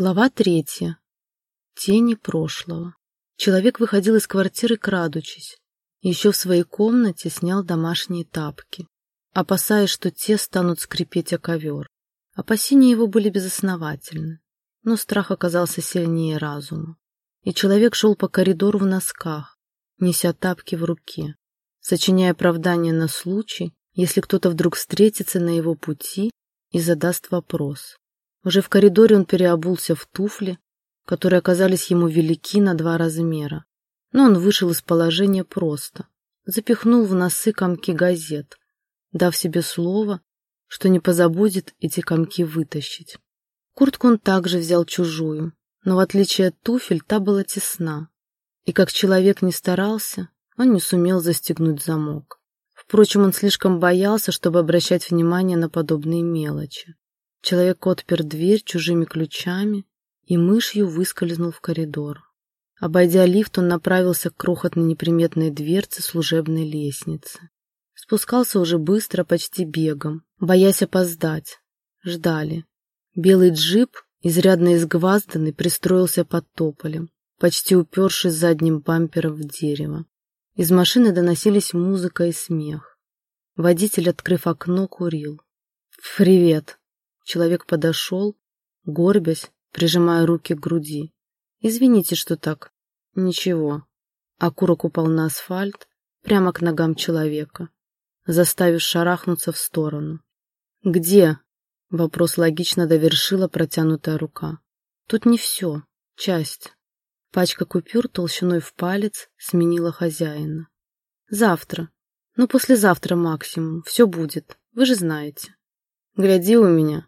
Глава третья. Тени прошлого. Человек выходил из квартиры, крадучись. Еще в своей комнате снял домашние тапки, опасаясь, что те станут скрипеть о ковер. Опасения его были безосновательны, но страх оказался сильнее разума. И человек шел по коридору в носках, неся тапки в руке, сочиняя оправдание на случай, если кто-то вдруг встретится на его пути и задаст вопрос. Уже в коридоре он переобулся в туфли, которые оказались ему велики на два размера. Но он вышел из положения просто. Запихнул в носы комки газет, дав себе слово, что не позабудет эти комки вытащить. Куртку он также взял чужую, но в отличие от туфель та была тесна. И как человек не старался, он не сумел застегнуть замок. Впрочем, он слишком боялся, чтобы обращать внимание на подобные мелочи. Человек отпер дверь чужими ключами и мышью выскользнул в коридор. Обойдя лифт, он направился к крохотной неприметной дверце служебной лестницы. Спускался уже быстро, почти бегом, боясь опоздать. Ждали. Белый джип, изрядно изгвазданный, пристроился под тополем, почти упершись задним бампером в дерево. Из машины доносились музыка и смех. Водитель, открыв окно, курил. «Привет!» Человек подошел, горбясь, прижимая руки к груди. «Извините, что так». «Ничего». Окурок упал на асфальт, прямо к ногам человека, заставив шарахнуться в сторону. «Где?» — вопрос логично довершила протянутая рука. «Тут не все. Часть». Пачка купюр толщиной в палец сменила хозяина. «Завтра. Ну, послезавтра максимум. Все будет. Вы же знаете». «Гляди у меня», —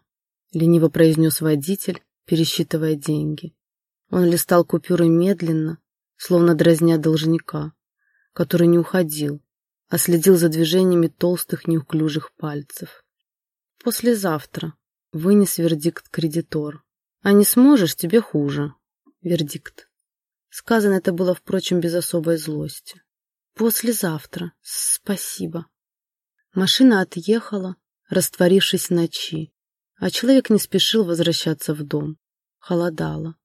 лениво произнес водитель, пересчитывая деньги. Он листал купюры медленно, словно дразня должника, который не уходил, а следил за движениями толстых неуклюжих пальцев. «Послезавтра», — вынес вердикт кредитор. «А не сможешь, тебе хуже». Вердикт. Сказано это было, впрочем, без особой злости. «Послезавтра. Спасибо». Машина отъехала, растворившись ночи, а человек не спешил возвращаться в дом. Холодало.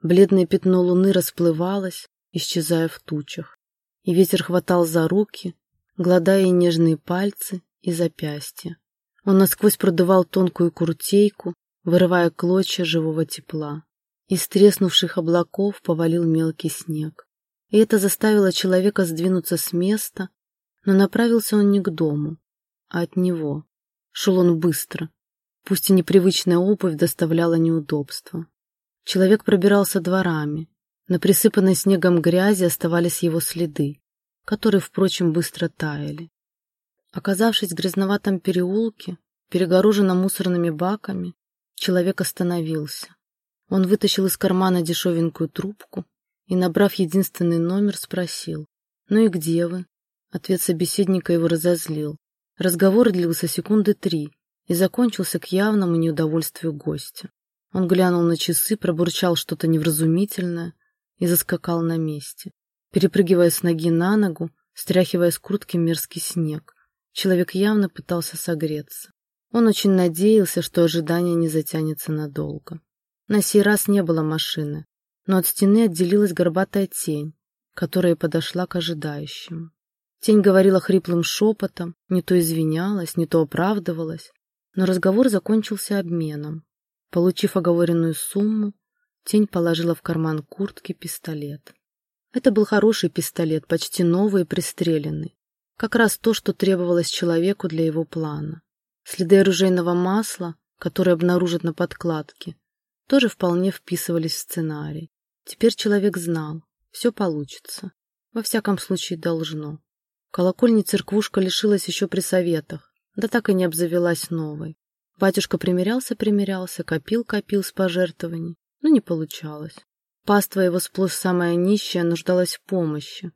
Бледное пятно луны расплывалось, исчезая в тучах. И ветер хватал за руки, гладая нежные пальцы и запястья. Он насквозь продувал тонкую куртейку, вырывая клочья живого тепла. Из треснувших облаков повалил мелкий снег. И это заставило человека сдвинуться с места, но направился он не к дому, а от него. Шел он быстро, Пусть и непривычная обувь доставляла неудобства. Человек пробирался дворами. На присыпанной снегом грязи оставались его следы, которые, впрочем, быстро таяли. Оказавшись в грязноватом переулке, перегороженном мусорными баками, человек остановился. Он вытащил из кармана дешевенькую трубку и, набрав единственный номер, спросил «Ну и где вы?» Ответ собеседника его разозлил. Разговор длился секунды три, и закончился к явному неудовольствию гостя. Он глянул на часы, пробурчал что-то невразумительное и заскакал на месте, перепрыгивая с ноги на ногу, стряхивая с куртки мерзкий снег. Человек явно пытался согреться. Он очень надеялся, что ожидание не затянется надолго. На сей раз не было машины, но от стены отделилась горбатая тень, которая подошла к ожидающему. Тень говорила хриплым шепотом, не то извинялась, не то оправдывалась, но разговор закончился обменом. Получив оговоренную сумму, Тень положила в карман куртки пистолет. Это был хороший пистолет, почти новый и пристреленный. Как раз то, что требовалось человеку для его плана. Следы оружейного масла, которые обнаружат на подкладке, тоже вполне вписывались в сценарий. Теперь человек знал, все получится. Во всяком случае, должно. Колокольня-церквушка лишилась еще при советах, да так и не обзавелась новой. Батюшка примерялся-примерялся, копил-копил с пожертвований, но не получалось. Паства его сплошь самая нищая нуждалась в помощи,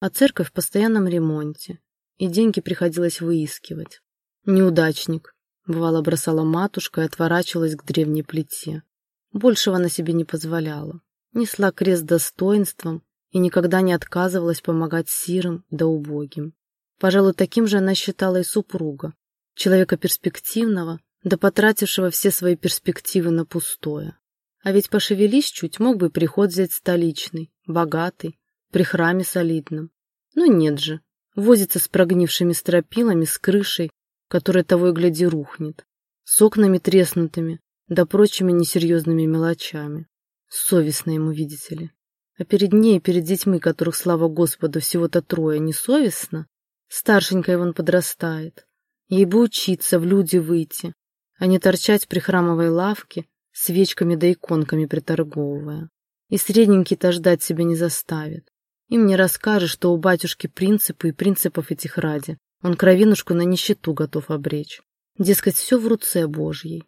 а церковь в постоянном ремонте, и деньги приходилось выискивать. Неудачник, бывало бросала матушка и отворачивалась к древней плите. Большего на себе не позволяла. Несла крест достоинством и никогда не отказывалась помогать сирым да убогим. Пожалуй, таким же она считала и супруга, человека перспективного, да потратившего все свои перспективы на пустое. А ведь пошевелись чуть, мог бы приход взять столичный, богатый, при храме солидном. Но нет же, возится с прогнившими стропилами, с крышей, которая того и гляди рухнет, с окнами треснутыми, да прочими несерьезными мелочами. Совестно ему, видите ли. А перед ней, перед детьми, которых, слава Господу, всего-то трое, не совестно? Старшенькая вон подрастает. Ей бы учиться, в люди выйти, а не торчать при храмовой лавке, свечками да иконками приторговывая. И средненький-то ждать себя не заставит. Им не расскажешь, что у батюшки принципы и принципов этих ради. Он кровинушку на нищету готов обречь. Дескать, все в руце Божьей.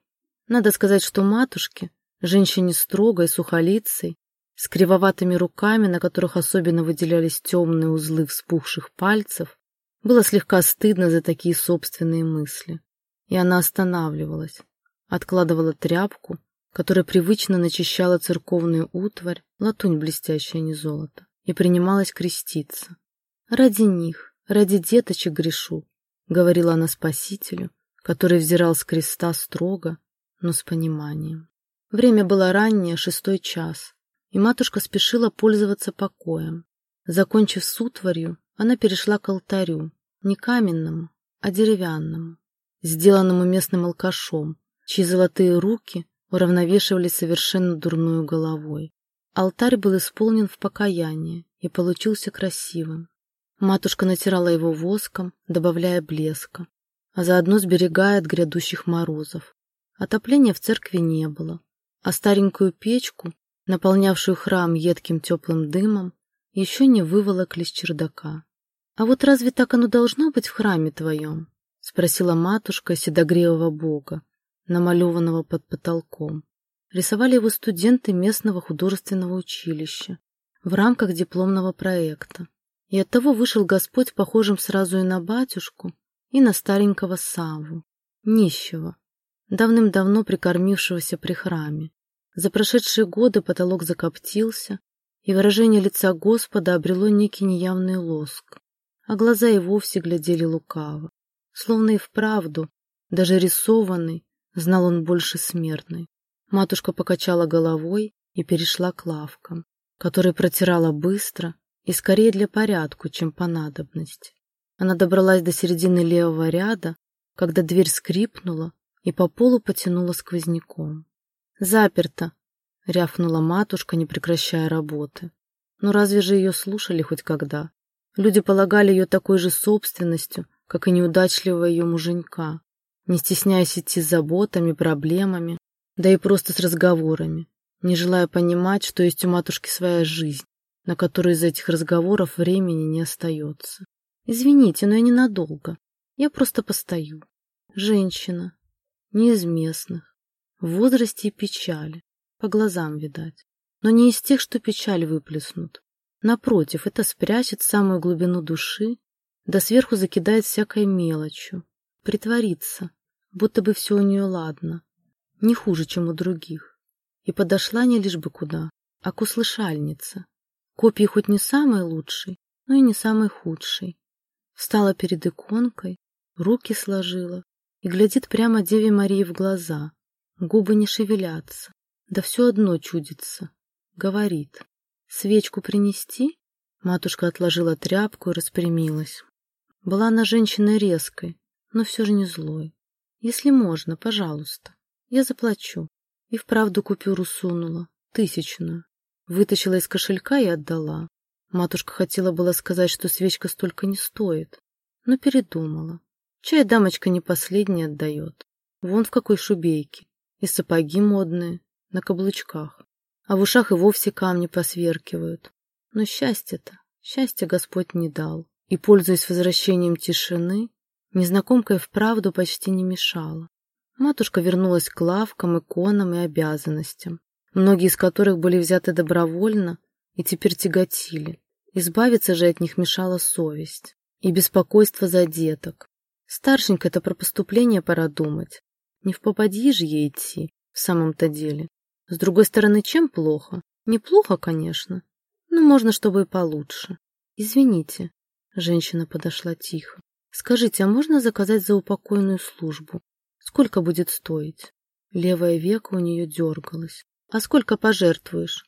Надо сказать, что матушке, женщине строгой, сухолицей, с кривоватыми руками, на которых особенно выделялись темные узлы вспухших пальцев, было слегка стыдно за такие собственные мысли. И она останавливалась, откладывала тряпку, которая привычно начищала церковную утварь, латунь блестящая, не золото, и принималась креститься. «Ради них, ради деточек грешу», — говорила она Спасителю, который взирал с креста строго, но с пониманием. Время было раннее, шестой час, и матушка спешила пользоваться покоем. Закончив с утварью, она перешла к алтарю, не каменному, а деревянному, сделанному местным алкашом, чьи золотые руки уравновешивали совершенно дурную головой. Алтарь был исполнен в покаянии и получился красивым. Матушка натирала его воском, добавляя блеска, а заодно сберегая от грядущих морозов. Отопления в церкви не было, а старенькую печку, наполнявшую храм едким теплым дымом, еще не выволокли с чердака. «А вот разве так оно должно быть в храме твоем?» — спросила матушка седогревого бога, намалеванного под потолком. Рисовали его студенты местного художественного училища в рамках дипломного проекта. И оттого вышел Господь похожим сразу и на батюшку, и на старенького Саву, нищего, давным-давно прикормившегося при храме. За прошедшие годы потолок закоптился, и выражение лица Господа обрело некий неявный лоск, а глаза и вовсе глядели лукаво, словно и вправду, даже рисованный, знал он больше смертной. Матушка покачала головой и перешла к лавкам, которые протирала быстро и скорее для порядку, чем по надобности. Она добралась до середины левого ряда, когда дверь скрипнула и по полу потянула сквозняком. «Заперто!» — рявкнула матушка, не прекращая работы. Но разве же ее слушали хоть когда? Люди полагали ее такой же собственностью, как и неудачливого ее муженька, не стесняясь идти с заботами, проблемами, да и просто с разговорами, не желая понимать, что есть у матушки своя жизнь, на которую из этих разговоров времени не остается. «Извините, но я ненадолго. Я просто постою. Женщина, не из местных, в возрасте и печали, по глазам видать, но не из тех, что печаль выплеснут. Напротив, это спрячет самую глубину души, да сверху закидает всякой мелочью, притворится, будто бы все у нее ладно, не хуже, чем у других. И подошла не лишь бы куда, а к услышальнице. Копии хоть не самой лучшей, но и не самой худшей. Встала перед иконкой, руки сложила и глядит прямо Деве Марии в глаза. Губы не шевелятся, да все одно чудится. Говорит. «Свечку принести?» Матушка отложила тряпку и распрямилась. Была она женщиной резкой, но все же не злой. «Если можно, пожалуйста, я заплачу». И вправду купюру сунула, тысячную. Вытащила из кошелька и отдала. Матушка хотела было сказать, что свечка столько не стоит, но передумала. Чай дамочка не последний отдает. Вон в какой шубейке. И сапоги модные, на каблучках а в ушах и вовсе камни посверкивают. Но счастье-то, счастье Господь не дал, и, пользуясь возвращением тишины, незнакомка и вправду почти не мешала. Матушка вернулась к лавкам, иконам и обязанностям, многие из которых были взяты добровольно и теперь тяготили. Избавиться же от них мешала совесть и беспокойство за деток. Старшенько это про поступление пора думать. Не в попади же ей идти, в самом-то деле. С другой стороны, чем плохо? Неплохо, конечно, но можно, чтобы и получше. Извините, женщина подошла тихо. Скажите, а можно заказать за упокойную службу? Сколько будет стоить? Левое веко у нее дергалось. А сколько пожертвуешь?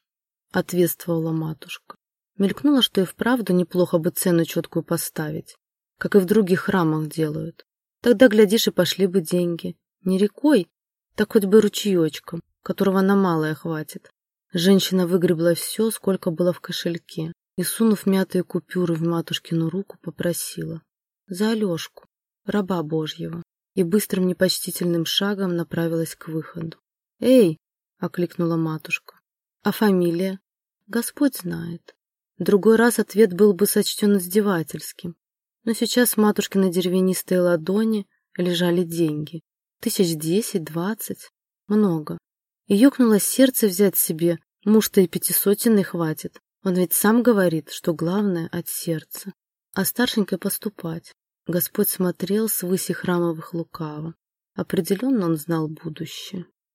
Ответствовала матушка. Мелькнуло, что и вправду неплохо бы цену четкую поставить, как и в других храмах делают. Тогда, глядишь, и пошли бы деньги. Не рекой, так хоть бы ручеечком, которого на малое хватит. Женщина выгребла все, сколько было в кошельке, и, сунув мятые купюры в матушкину руку, попросила. За Алешку, раба Божьего, и быстрым непочтительным шагом направилась к выходу. «Эй!» — окликнула матушка. «А фамилия?» «Господь знает». Другой раз ответ был бы сочтен издевательским. Но сейчас в матушкиной деревянистой ладони лежали деньги. Тысяч десять, двадцать. Много. И ёкнуло сердце взять себе, муж-то и пятисотенный хватит. Он ведь сам говорит, что главное от сердца. А старшенькой поступать. Господь смотрел с выси храмовых лукаво. Определенно он знал будущее.